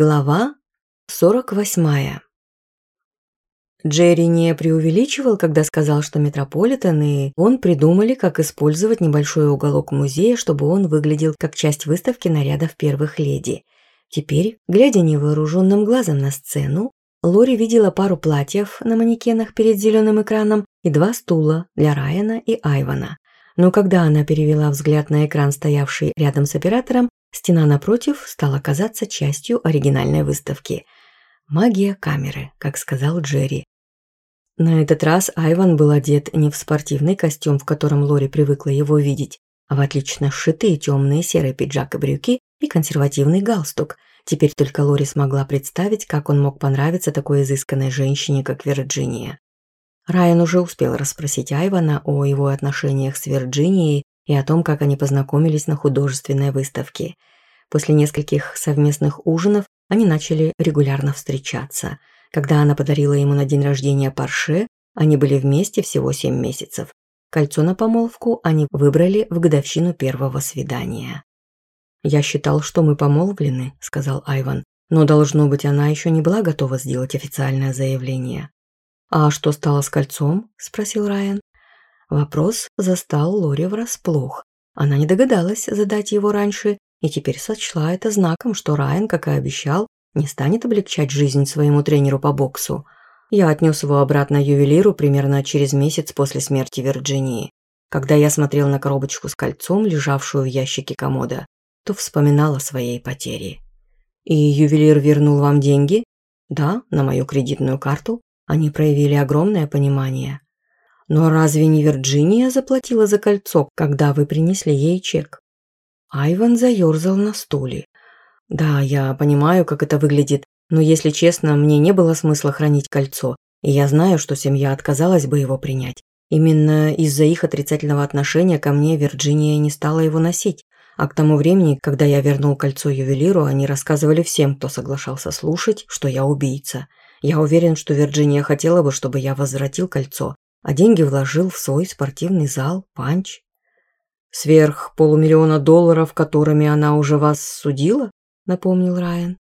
Глава 48. Джерри не преувеличивал, когда сказал, что Метрополитен и он придумали, как использовать небольшой уголок музея, чтобы он выглядел как часть выставки нарядов первых леди. Теперь, глядя невооруженным глазом на сцену, Лори видела пару платьев на манекенах перед зеленым экраном и два стула для Райана и Айвана. Но когда она перевела взгляд на экран, стоявший рядом с оператором, Стена напротив стала казаться частью оригинальной выставки. «Магия камеры», как сказал Джерри. На этот раз Айван был одет не в спортивный костюм, в котором Лори привыкла его видеть, а в отлично сшитые темные серые пиджак и брюки и консервативный галстук. Теперь только Лори смогла представить, как он мог понравиться такой изысканной женщине, как Вирджиния. Райан уже успел расспросить Айвана о его отношениях с Вирджинией и о том, как они познакомились на художественной выставке. После нескольких совместных ужинов они начали регулярно встречаться. Когда она подарила ему на день рождения парше, они были вместе всего 7 месяцев. Кольцо на помолвку они выбрали в годовщину первого свидания. «Я считал, что мы помолвлены», – сказал Айван. «Но, должно быть, она еще не была готова сделать официальное заявление». «А что стало с кольцом?» – спросил Райан. Вопрос застал Лори врасплох. Она не догадалась задать его раньше и теперь сочла это знаком, что Райан, как и обещал, не станет облегчать жизнь своему тренеру по боксу. Я отнес его обратно ювелиру примерно через месяц после смерти Вирджинии. Когда я смотрел на коробочку с кольцом, лежавшую в ящике комода, то вспоминал о своей потере. «И ювелир вернул вам деньги?» «Да, на мою кредитную карту. Они проявили огромное понимание. Но разве не Вирджиния заплатила за кольцо, когда вы принесли ей чек? Айван заерзал на стуле. Да, я понимаю, как это выглядит, но если честно, мне не было смысла хранить кольцо, и я знаю, что семья отказалась бы его принять. Именно из-за их отрицательного отношения ко мне Вирджиния не стала его носить. А к тому времени, когда я вернул кольцо ювелиру, они рассказывали всем, кто соглашался слушать, что я убийца. Я уверен, что Вирджиния хотела бы, чтобы я возвратил кольцо, а деньги вложил в свой спортивный зал «Панч». «Сверх полумиллиона долларов, которыми она уже вас судила?» – напомнил Райан.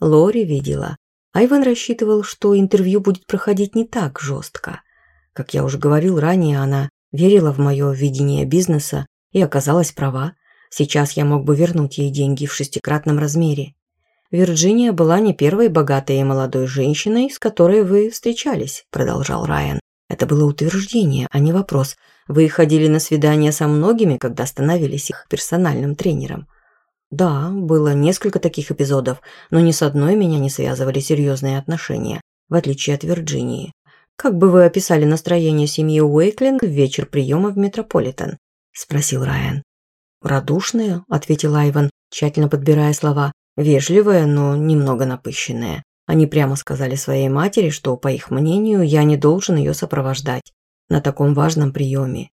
Лори видела. Айван рассчитывал, что интервью будет проходить не так жестко. Как я уже говорил ранее, она верила в мое видение бизнеса и оказалась права. Сейчас я мог бы вернуть ей деньги в шестикратном размере. «Вирджиния была не первой богатой и молодой женщиной, с которой вы встречались», – продолжал Райан. Это было утверждение, а не вопрос. Вы ходили на свидания со многими, когда становились их персональным тренером. Да, было несколько таких эпизодов, но ни с одной меня не связывали серьезные отношения, в отличие от Вирджинии. Как бы вы описали настроение семьи Уэйклинг в вечер приема в Метрополитен? Спросил Райан. «Радушная», — ответил Айван, тщательно подбирая слова, «вежливая, но немного напыщенная. Они прямо сказали своей матери, что, по их мнению, я не должен ее сопровождать на таком важном приеме.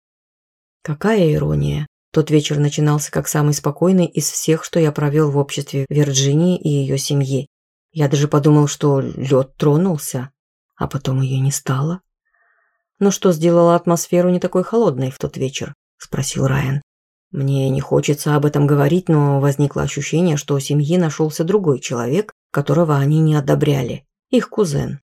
Какая ирония. Тот вечер начинался как самый спокойный из всех, что я провел в обществе Вирджинии и ее семьи. Я даже подумал, что лед тронулся, а потом ее не стало. «Но что сделало атмосферу не такой холодной в тот вечер?» – спросил Райан. «Мне не хочется об этом говорить, но возникло ощущение, что у семьи нашелся другой человек, которого они не одобряли, их кузен.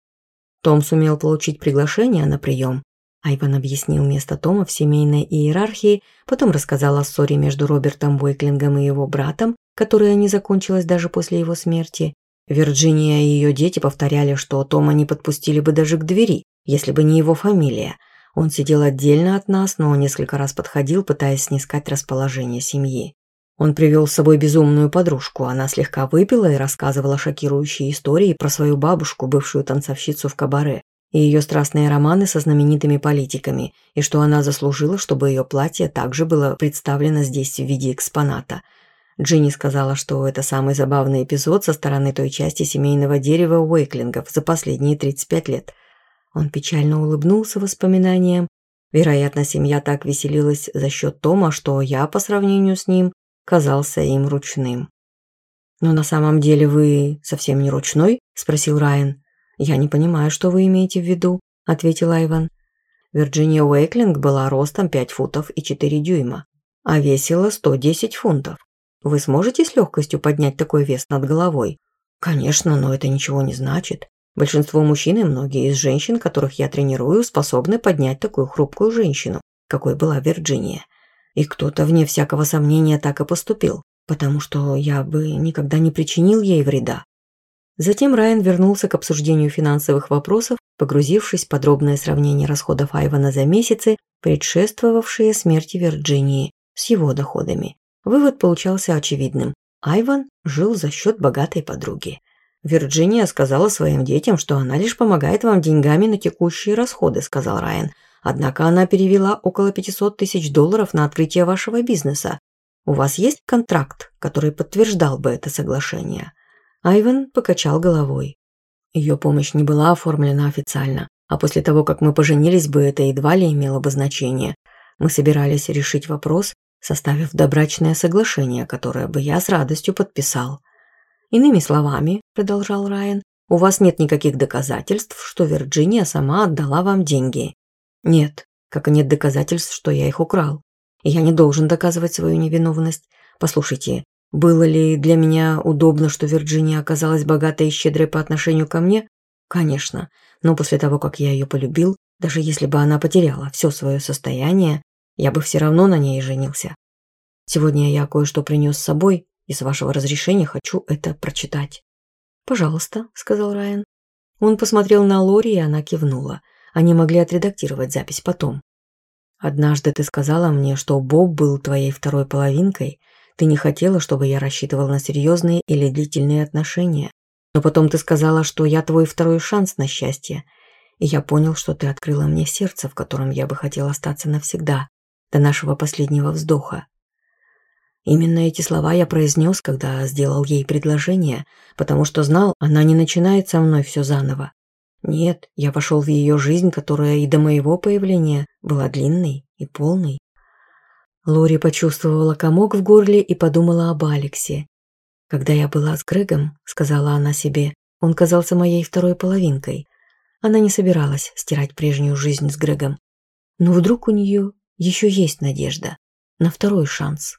Том сумел получить приглашение на прием. Айван объяснил место Тома в семейной иерархии, потом рассказал о ссоре между Робертом Бойклингом и его братом, которая не закончилась даже после его смерти. Вирджиния и ее дети повторяли, что Тома не подпустили бы даже к двери, если бы не его фамилия. Он сидел отдельно от нас, но несколько раз подходил, пытаясь снискать расположение семьи. Он привел с собой безумную подружку. Она слегка выпила и рассказывала шокирующие истории про свою бабушку, бывшую танцовщицу в кабаре, и ее страстные романы со знаменитыми политиками, и что она заслужила, чтобы ее платье также было представлено здесь в виде экспоната. Джинни сказала, что это самый забавный эпизод со стороны той части семейного дерева Уэйклингов за последние 35 лет. Он печально улыбнулся воспоминаниям. Вероятно, семья так веселилась за счет Тома, что я, по сравнению с ним, казался им ручным. «Но на самом деле вы совсем не ручной?» – спросил Райан. «Я не понимаю, что вы имеете в виду», – ответил Айван. Вирджиния Уэйклинг была ростом 5 футов и 4 дюйма, а весила 110 фунтов. Вы сможете с легкостью поднять такой вес над головой? Конечно, но это ничего не значит. Большинство мужчин и многие из женщин, которых я тренирую, способны поднять такую хрупкую женщину, какой была Вирджиния и кто-то, вне всякого сомнения, так и поступил, потому что я бы никогда не причинил ей вреда. Затем Райан вернулся к обсуждению финансовых вопросов, погрузившись в подробное сравнение расходов Айвана за месяцы, предшествовавшие смерти Вирджинии, с его доходами. Вывод получался очевидным. Айван жил за счет богатой подруги. «Вирджиния сказала своим детям, что она лишь помогает вам деньгами на текущие расходы», – сказал Райан – «Однако она перевела около 500 тысяч долларов на открытие вашего бизнеса. У вас есть контракт, который подтверждал бы это соглашение?» Айван покачал головой. Ее помощь не была оформлена официально, а после того, как мы поженились бы, это едва ли имело бы значение. Мы собирались решить вопрос, составив добрачное соглашение, которое бы я с радостью подписал. Иными словами, продолжал Райан, у вас нет никаких доказательств, что Вирджиния сама отдала вам деньги. Нет, как и нет доказательств, что я их украл. я не должен доказывать свою невиновность. Послушайте, было ли для меня удобно, что Вирджиния оказалась богатой и щедрой по отношению ко мне? Конечно, но после того, как я ее полюбил, даже если бы она потеряла все свое состояние, я бы все равно на ней женился. Сегодня я кое-что принес с собой, и с вашего разрешения хочу это прочитать. «Пожалуйста», — сказал Райан. Он посмотрел на Лори, и она кивнула – они могли отредактировать запись потом. Однажды ты сказала мне, что Боб был твоей второй половинкой. Ты не хотела, чтобы я рассчитывал на серьезные или длительные отношения. Но потом ты сказала, что я твой второй шанс на счастье. И я понял, что ты открыла мне сердце, в котором я бы хотел остаться навсегда, до нашего последнего вздоха. Именно эти слова я произнес, когда сделал ей предложение, потому что знал, она не начинает со мной все заново. Нет, я пошел в ее жизнь, которая и до моего появления была длинной и полной. Лори почувствовала комок в горле и подумала об Алексе. «Когда я была с Грегом», — сказала она себе, — «он казался моей второй половинкой». Она не собиралась стирать прежнюю жизнь с Грегом. Но вдруг у нее еще есть надежда на второй шанс.